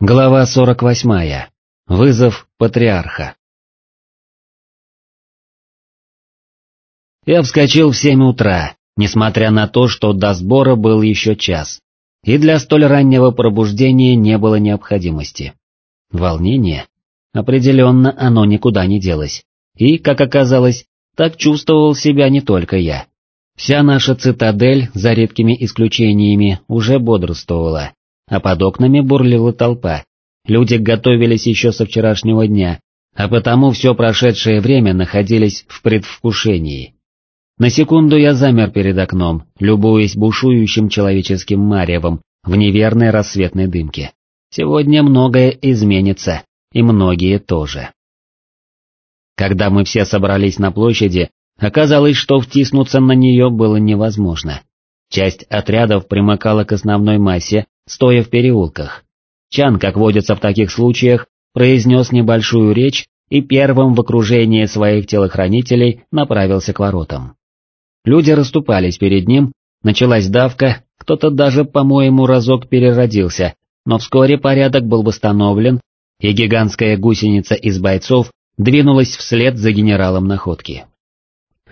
Глава 48. Вызов патриарха. Я вскочил в семь утра, несмотря на то, что до сбора был еще час, и для столь раннего пробуждения не было необходимости. Волнение? Определенно оно никуда не делось, и, как оказалось, так чувствовал себя не только я. Вся наша цитадель, за редкими исключениями, уже бодрствовала а под окнами бурлила толпа. Люди готовились еще со вчерашнего дня, а потому все прошедшее время находились в предвкушении. На секунду я замер перед окном, любуясь бушующим человеческим маревом в неверной рассветной дымке. Сегодня многое изменится, и многие тоже. Когда мы все собрались на площади, оказалось, что втиснуться на нее было невозможно. Часть отрядов примыкала к основной массе, стоя в переулках. Чан, как водится в таких случаях, произнес небольшую речь и первым в окружении своих телохранителей направился к воротам. Люди расступались перед ним, началась давка, кто-то даже, по-моему, разок переродился, но вскоре порядок был восстановлен, и гигантская гусеница из бойцов двинулась вслед за генералом находки.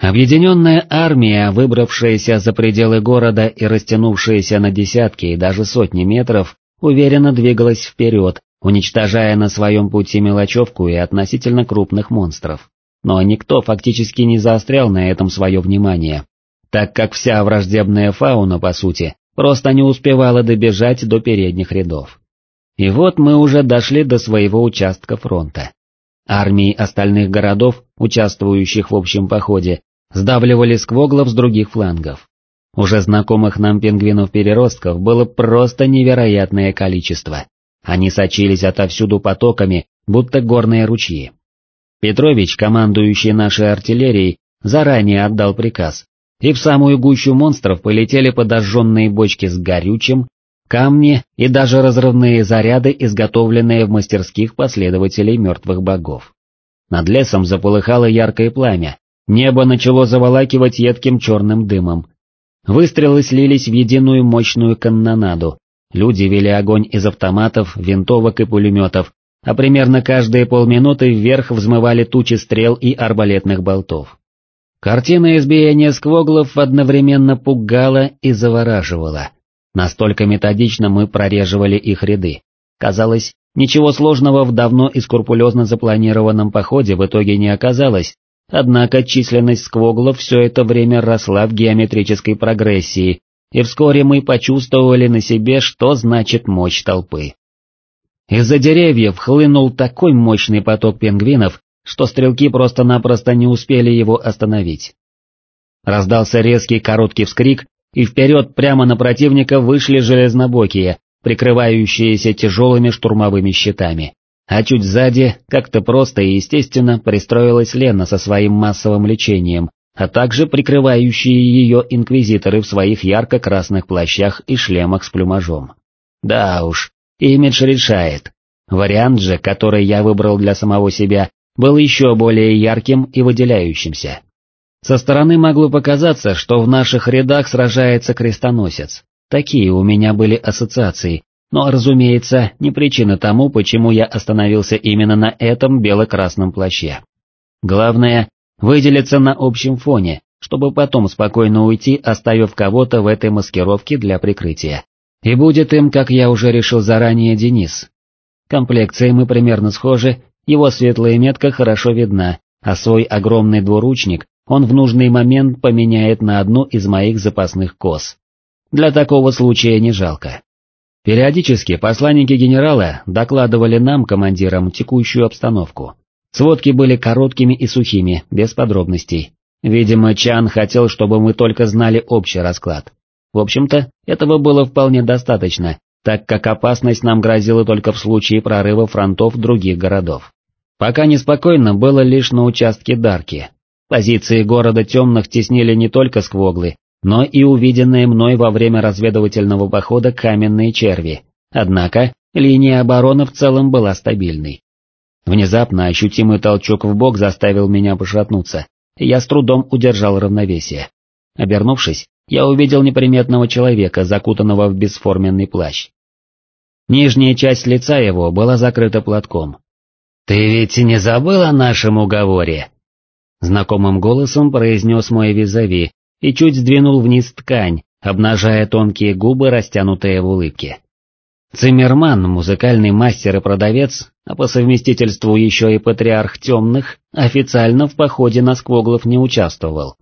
Объединенная армия, выбравшаяся за пределы города и растянувшаяся на десятки и даже сотни метров, уверенно двигалась вперед, уничтожая на своем пути мелочевку и относительно крупных монстров. Но никто фактически не заострял на этом свое внимание, так как вся враждебная фауна, по сути, просто не успевала добежать до передних рядов. И вот мы уже дошли до своего участка фронта. Армии остальных городов, участвующих в общем походе, сдавливали сквоглов с других флангов. Уже знакомых нам пингвинов-переростков было просто невероятное количество. Они сочились отовсюду потоками, будто горные ручьи. Петрович, командующий нашей артиллерией, заранее отдал приказ, и в самую гущу монстров полетели подожженные бочки с горючим, камни и даже разрывные заряды, изготовленные в мастерских последователей мертвых богов. Над лесом заполыхало яркое пламя, Небо начало заволакивать едким черным дымом. Выстрелы слились в единую мощную канонаду. Люди вели огонь из автоматов, винтовок и пулеметов, а примерно каждые полминуты вверх взмывали тучи стрел и арбалетных болтов. Картина избиения сквоглов одновременно пугала и завораживала. Настолько методично мы прореживали их ряды. Казалось, ничего сложного в давно и скрупулезно запланированном походе в итоге не оказалось, Однако численность сквоглов все это время росла в геометрической прогрессии, и вскоре мы почувствовали на себе, что значит мощь толпы. Из-за деревьев хлынул такой мощный поток пингвинов, что стрелки просто-напросто не успели его остановить. Раздался резкий короткий вскрик, и вперед прямо на противника вышли железнобокие, прикрывающиеся тяжелыми штурмовыми щитами. А чуть сзади, как-то просто и естественно, пристроилась Лена со своим массовым лечением, а также прикрывающие ее инквизиторы в своих ярко-красных плащах и шлемах с плюмажом. Да уж, имидж решает. Вариант же, который я выбрал для самого себя, был еще более ярким и выделяющимся. Со стороны могло показаться, что в наших рядах сражается крестоносец. Такие у меня были ассоциации, но, разумеется, не причина тому, почему я остановился именно на этом бело-красном плаще. Главное — выделиться на общем фоне, чтобы потом спокойно уйти, оставив кого-то в этой маскировке для прикрытия. И будет им, как я уже решил заранее, Денис. Комплекции мы примерно схожи, его светлая метка хорошо видна, а свой огромный двуручник он в нужный момент поменяет на одну из моих запасных кос. Для такого случая не жалко. Периодически посланники генерала докладывали нам, командирам, текущую обстановку. Сводки были короткими и сухими, без подробностей. Видимо, Чан хотел, чтобы мы только знали общий расклад. В общем-то, этого было вполне достаточно, так как опасность нам грозила только в случае прорыва фронтов других городов. Пока неспокойно было лишь на участке Дарки. Позиции города темных теснили не только сквоглы, но и увиденные мной во время разведывательного похода каменные черви, однако линия обороны в целом была стабильной. Внезапно ощутимый толчок в бок заставил меня пошатнуться, я с трудом удержал равновесие. Обернувшись, я увидел неприметного человека, закутанного в бесформенный плащ. Нижняя часть лица его была закрыта платком. «Ты ведь не забыл о нашем уговоре?» Знакомым голосом произнес мой визави и чуть сдвинул вниз ткань, обнажая тонкие губы, растянутые в улыбке. Циммерман, музыкальный мастер и продавец, а по совместительству еще и патриарх темных, официально в походе на сквоглов не участвовал.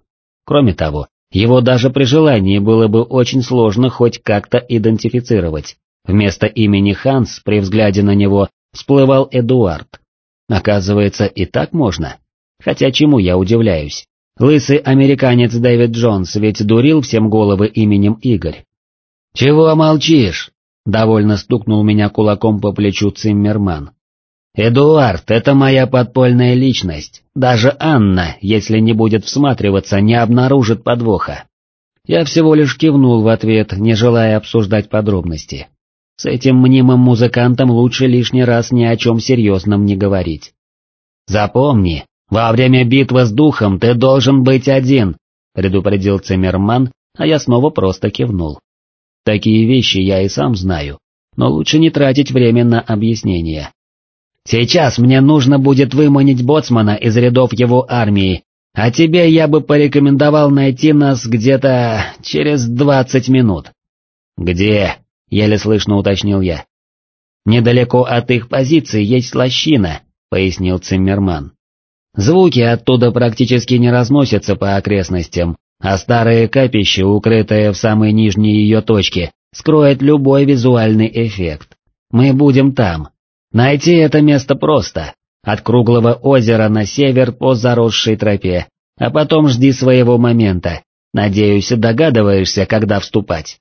Кроме того, его даже при желании было бы очень сложно хоть как-то идентифицировать. Вместо имени Ханс при взгляде на него всплывал Эдуард. Оказывается, и так можно. Хотя чему я удивляюсь? Лысый американец Дэвид Джонс ведь дурил всем головы именем Игорь. «Чего молчишь?» — довольно стукнул меня кулаком по плечу Циммерман. «Эдуард, это моя подпольная личность. Даже Анна, если не будет всматриваться, не обнаружит подвоха». Я всего лишь кивнул в ответ, не желая обсуждать подробности. С этим мнимым музыкантом лучше лишний раз ни о чем серьезном не говорить. «Запомни, во время битвы с духом ты должен быть один», предупредил Циммерман, а я снова просто кивнул. Такие вещи я и сам знаю, но лучше не тратить время на объяснения. Сейчас мне нужно будет выманить боцмана из рядов его армии, а тебе я бы порекомендовал найти нас где-то через двадцать минут. Где? — еле слышно уточнил я. «Недалеко от их позиции есть лощина», — пояснил Циммерман. «Звуки оттуда практически не разносятся по окрестностям, а старое капище, укрытое в самой нижней ее точке, скроет любой визуальный эффект. Мы будем там. Найти это место просто. От круглого озера на север по заросшей тропе, а потом жди своего момента. Надеюсь, догадываешься, когда вступать.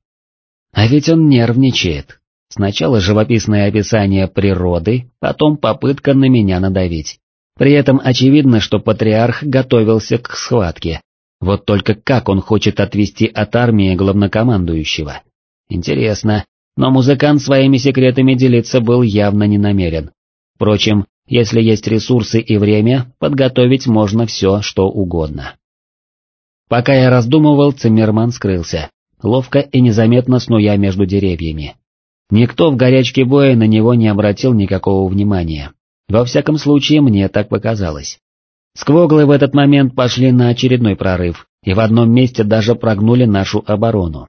А ведь он нервничает. Сначала живописное описание природы, потом попытка на меня надавить. При этом очевидно, что патриарх готовился к схватке. Вот только как он хочет отвести от армии главнокомандующего? Интересно, но музыкант своими секретами делиться был явно не намерен. Впрочем, если есть ресурсы и время, подготовить можно все, что угодно. Пока я раздумывал, Циммерман скрылся ловко и незаметно снуя между деревьями. Никто в горячке боя на него не обратил никакого внимания. Во всяком случае, мне так показалось. Сквоглы в этот момент пошли на очередной прорыв, и в одном месте даже прогнули нашу оборону.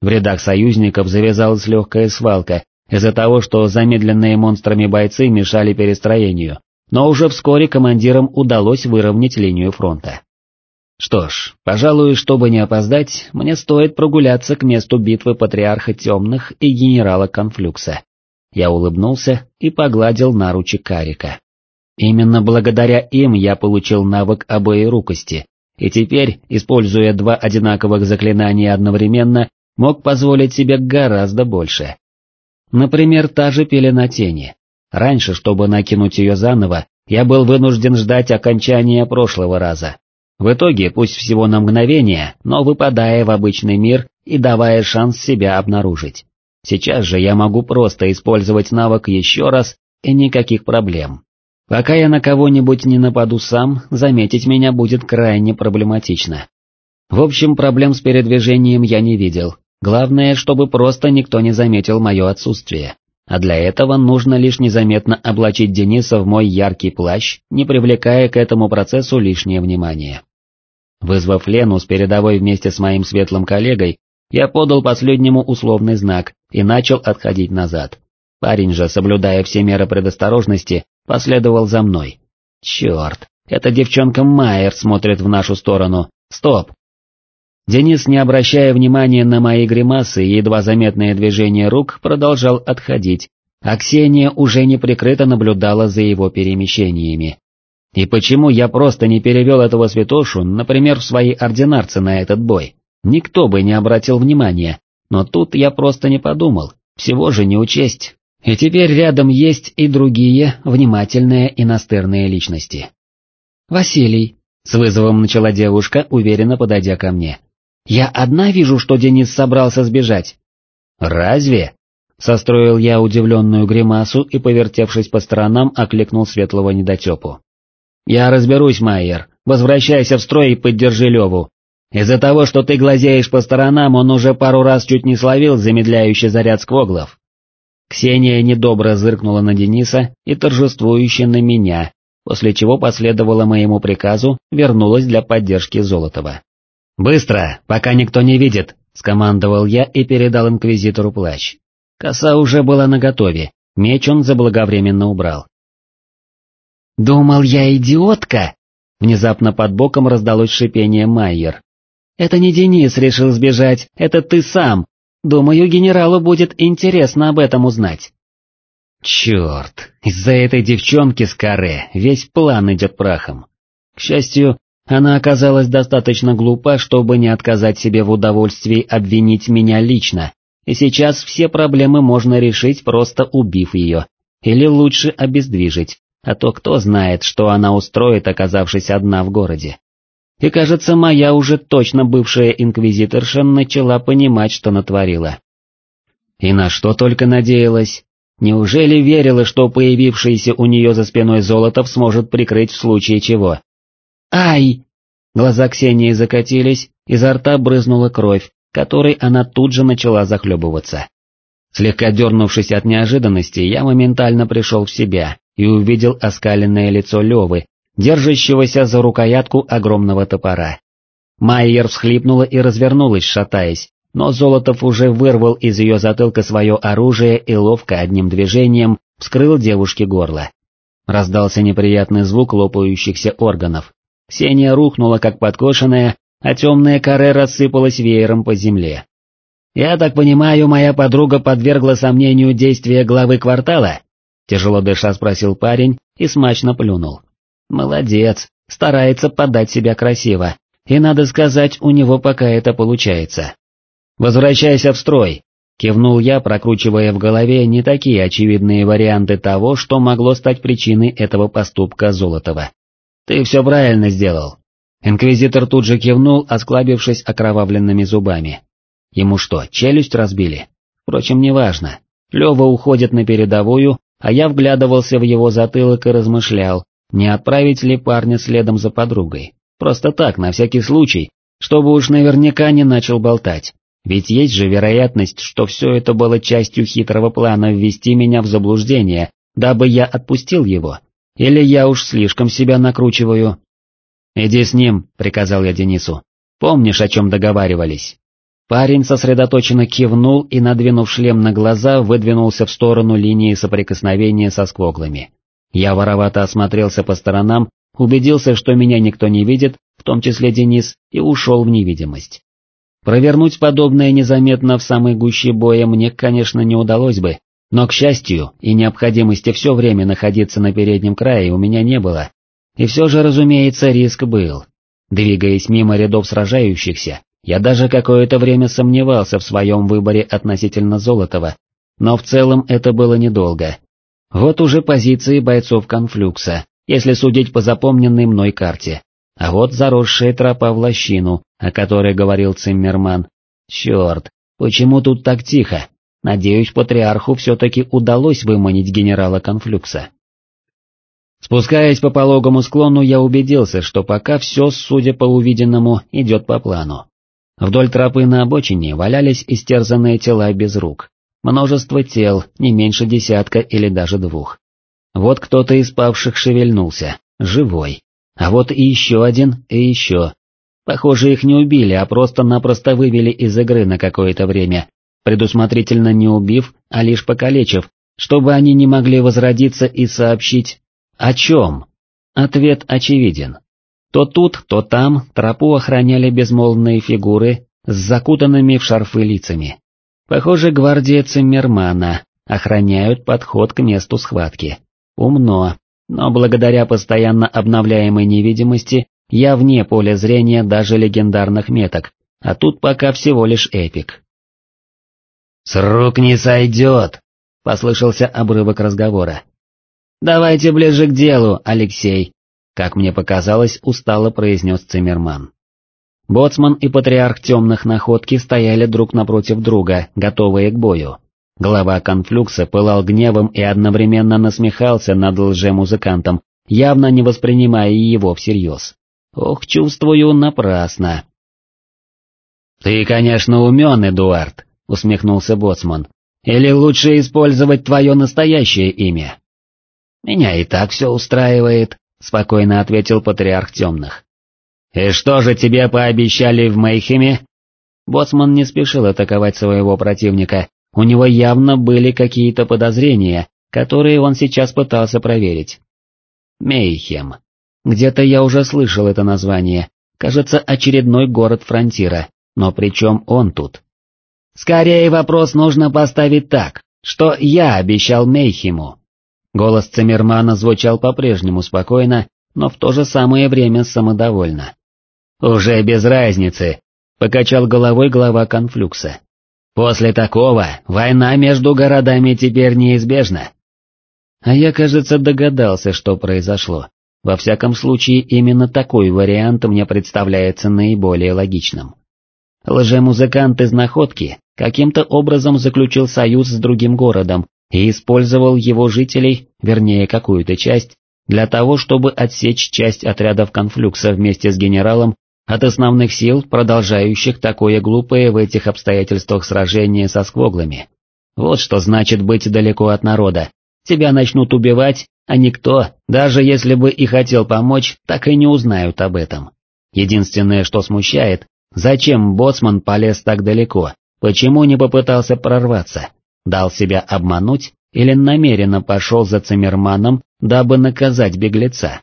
В рядах союзников завязалась легкая свалка из-за того, что замедленные монстрами бойцы мешали перестроению, но уже вскоре командирам удалось выровнять линию фронта. Что ж, пожалуй, чтобы не опоздать, мне стоит прогуляться к месту битвы Патриарха Темных и генерала Конфлюкса. Я улыбнулся и погладил наручи Карика. Именно благодаря им я получил навык обоерукости, и теперь, используя два одинаковых заклинания одновременно, мог позволить себе гораздо больше. Например, та же пелена тени. Раньше, чтобы накинуть ее заново, я был вынужден ждать окончания прошлого раза, в итоге, пусть всего на мгновение, но выпадая в обычный мир и давая шанс себя обнаружить. Сейчас же я могу просто использовать навык еще раз и никаких проблем. Пока я на кого-нибудь не нападу сам, заметить меня будет крайне проблематично. В общем, проблем с передвижением я не видел, главное, чтобы просто никто не заметил мое отсутствие. А для этого нужно лишь незаметно облачить Дениса в мой яркий плащ, не привлекая к этому процессу лишнее внимание. Вызвав Лену с передовой вместе с моим светлым коллегой, я подал последнему условный знак и начал отходить назад. Парень же, соблюдая все меры предосторожности, последовал за мной. Черт, эта девчонка Майер смотрит в нашу сторону. Стоп! Денис, не обращая внимания на мои гримасы и едва заметные движения рук, продолжал отходить, а Ксения уже неприкрыто наблюдала за его перемещениями. И почему я просто не перевел этого святошу, например, в свои ординарцы на этот бой? Никто бы не обратил внимания, но тут я просто не подумал, всего же не учесть. И теперь рядом есть и другие внимательные и настырные личности. «Василий», — с вызовом начала девушка, уверенно подойдя ко мне. «Я одна вижу, что Денис собрался сбежать». «Разве?» Состроил я удивленную гримасу и, повертевшись по сторонам, окликнул светлого недотепу. «Я разберусь, Майер, возвращайся в строй и поддержи Леву. Из-за того, что ты глазеешь по сторонам, он уже пару раз чуть не словил замедляющий заряд сквоглов». Ксения недобро зыркнула на Дениса и торжествующе на меня, после чего последовала моему приказу, вернулась для поддержки Золотова. «Быстро, пока никто не видит!» — скомандовал я и передал инквизитору плащ. Коса уже была наготове, меч он заблаговременно убрал. «Думал я идиотка!» Внезапно под боком раздалось шипение Майер. «Это не Денис решил сбежать, это ты сам. Думаю, генералу будет интересно об этом узнать». Черт, из-за этой девчонки с каре весь план идет прахом. К счастью, она оказалась достаточно глупа, чтобы не отказать себе в удовольствии обвинить меня лично, и сейчас все проблемы можно решить, просто убив ее, или лучше обездвижить, а то кто знает, что она устроит, оказавшись одна в городе. И кажется, моя уже точно бывшая инквизиторша начала понимать, что натворила. И на что только надеялась. Неужели верила, что появившееся у нее за спиной Золотов сможет прикрыть в случае чего? «Ай!» Глаза Ксении закатились, изо рта брызнула кровь, которой она тут же начала захлебываться. Слегка дернувшись от неожиданности, я моментально пришел в себя и увидел оскаленное лицо Левы, держащегося за рукоятку огромного топора. Майер всхлипнула и развернулась, шатаясь, но Золотов уже вырвал из ее затылка свое оружие и ловко одним движением вскрыл девушке горло. Раздался неприятный звук лопающихся органов. Ксения рухнула как подкошенная, а темная каре рассыпалась веером по земле. «Я так понимаю, моя подруга подвергла сомнению действия главы квартала?» Тяжело дыша спросил парень и смачно плюнул. «Молодец, старается подать себя красиво, и надо сказать, у него пока это получается». «Возвращайся в строй», — кивнул я, прокручивая в голове не такие очевидные варианты того, что могло стать причиной этого поступка Золотова. «Ты все правильно сделал». Инквизитор тут же кивнул, осклабившись окровавленными зубами. Ему что, челюсть разбили? Впрочем, неважно. Лева уходит на передовую, а я вглядывался в его затылок и размышлял, не отправить ли парня следом за подругой. Просто так, на всякий случай, чтобы уж наверняка не начал болтать. Ведь есть же вероятность, что все это было частью хитрого плана ввести меня в заблуждение, дабы я отпустил его. Или я уж слишком себя накручиваю. «Иди с ним», — приказал я Денису. «Помнишь, о чем договаривались?» Парень сосредоточенно кивнул и, надвинув шлем на глаза, выдвинулся в сторону линии соприкосновения со сквоглами. Я воровато осмотрелся по сторонам, убедился, что меня никто не видит, в том числе Денис, и ушел в невидимость. Провернуть подобное незаметно в самой гуще боя мне, конечно, не удалось бы, но, к счастью, и необходимости все время находиться на переднем крае у меня не было. И все же, разумеется, риск был. Двигаясь мимо рядов сражающихся, я даже какое-то время сомневался в своем выборе относительно Золотова, но в целом это было недолго. Вот уже позиции бойцов конфлюкса, если судить по запомненной мной карте. А вот заросшая тропа в лощину, о которой говорил Циммерман. Черт, почему тут так тихо? Надеюсь, патриарху все-таки удалось выманить генерала конфлюкса. Спускаясь по пологому склону, я убедился, что пока все, судя по увиденному, идет по плану. Вдоль тропы на обочине валялись истерзанные тела без рук. Множество тел, не меньше десятка или даже двух. Вот кто-то из павших шевельнулся, живой. А вот и еще один, и еще. Похоже, их не убили, а просто-напросто вывели из игры на какое-то время, предусмотрительно не убив, а лишь покалечив, чтобы они не могли возродиться и сообщить... О чем? Ответ очевиден. То тут, то там тропу охраняли безмолвные фигуры с закутанными в шарфы лицами. Похоже, гвардия Циммермана охраняют подход к месту схватки. Умно, но благодаря постоянно обновляемой невидимости я вне поля зрения даже легендарных меток, а тут пока всего лишь эпик. «С рук не сойдет!» — послышался обрывок разговора. «Давайте ближе к делу, Алексей», как мне показалось, устало произнес Циммерман. Боцман и патриарх темных находки стояли друг напротив друга, готовые к бою. Глава конфлюкса пылал гневом и одновременно насмехался над лжемузыкантом, явно не воспринимая его всерьез. Ох, чувствую, напрасно. «Ты, конечно, умен, Эдуард», — усмехнулся Боцман. Или лучше использовать твое настоящее имя?» «Меня и так все устраивает», — спокойно ответил Патриарх Темных. «И что же тебе пообещали в Мейхеме?» Боцман не спешил атаковать своего противника, у него явно были какие-то подозрения, которые он сейчас пытался проверить. Мейхем. Где-то я уже слышал это название, кажется, очередной город фронтира, но при чем он тут? Скорее вопрос нужно поставить так, что я обещал Мейхему. Голос Циммермана звучал по-прежнему спокойно, но в то же самое время самодовольно. «Уже без разницы», — покачал головой глава конфлюкса. «После такого война между городами теперь неизбежна». А я, кажется, догадался, что произошло. Во всяком случае, именно такой вариант мне представляется наиболее логичным. Лжемузыкант из находки каким-то образом заключил союз с другим городом и использовал его жителей, вернее какую-то часть, для того, чтобы отсечь часть отрядов конфлюкса вместе с генералом от основных сил, продолжающих такое глупое в этих обстоятельствах сражение со сквоглами. Вот что значит быть далеко от народа. Тебя начнут убивать, а никто, даже если бы и хотел помочь, так и не узнают об этом. Единственное, что смущает, зачем Боцман полез так далеко, почему не попытался прорваться, дал себя обмануть или намеренно пошел за Циммерманом, дабы наказать беглеца.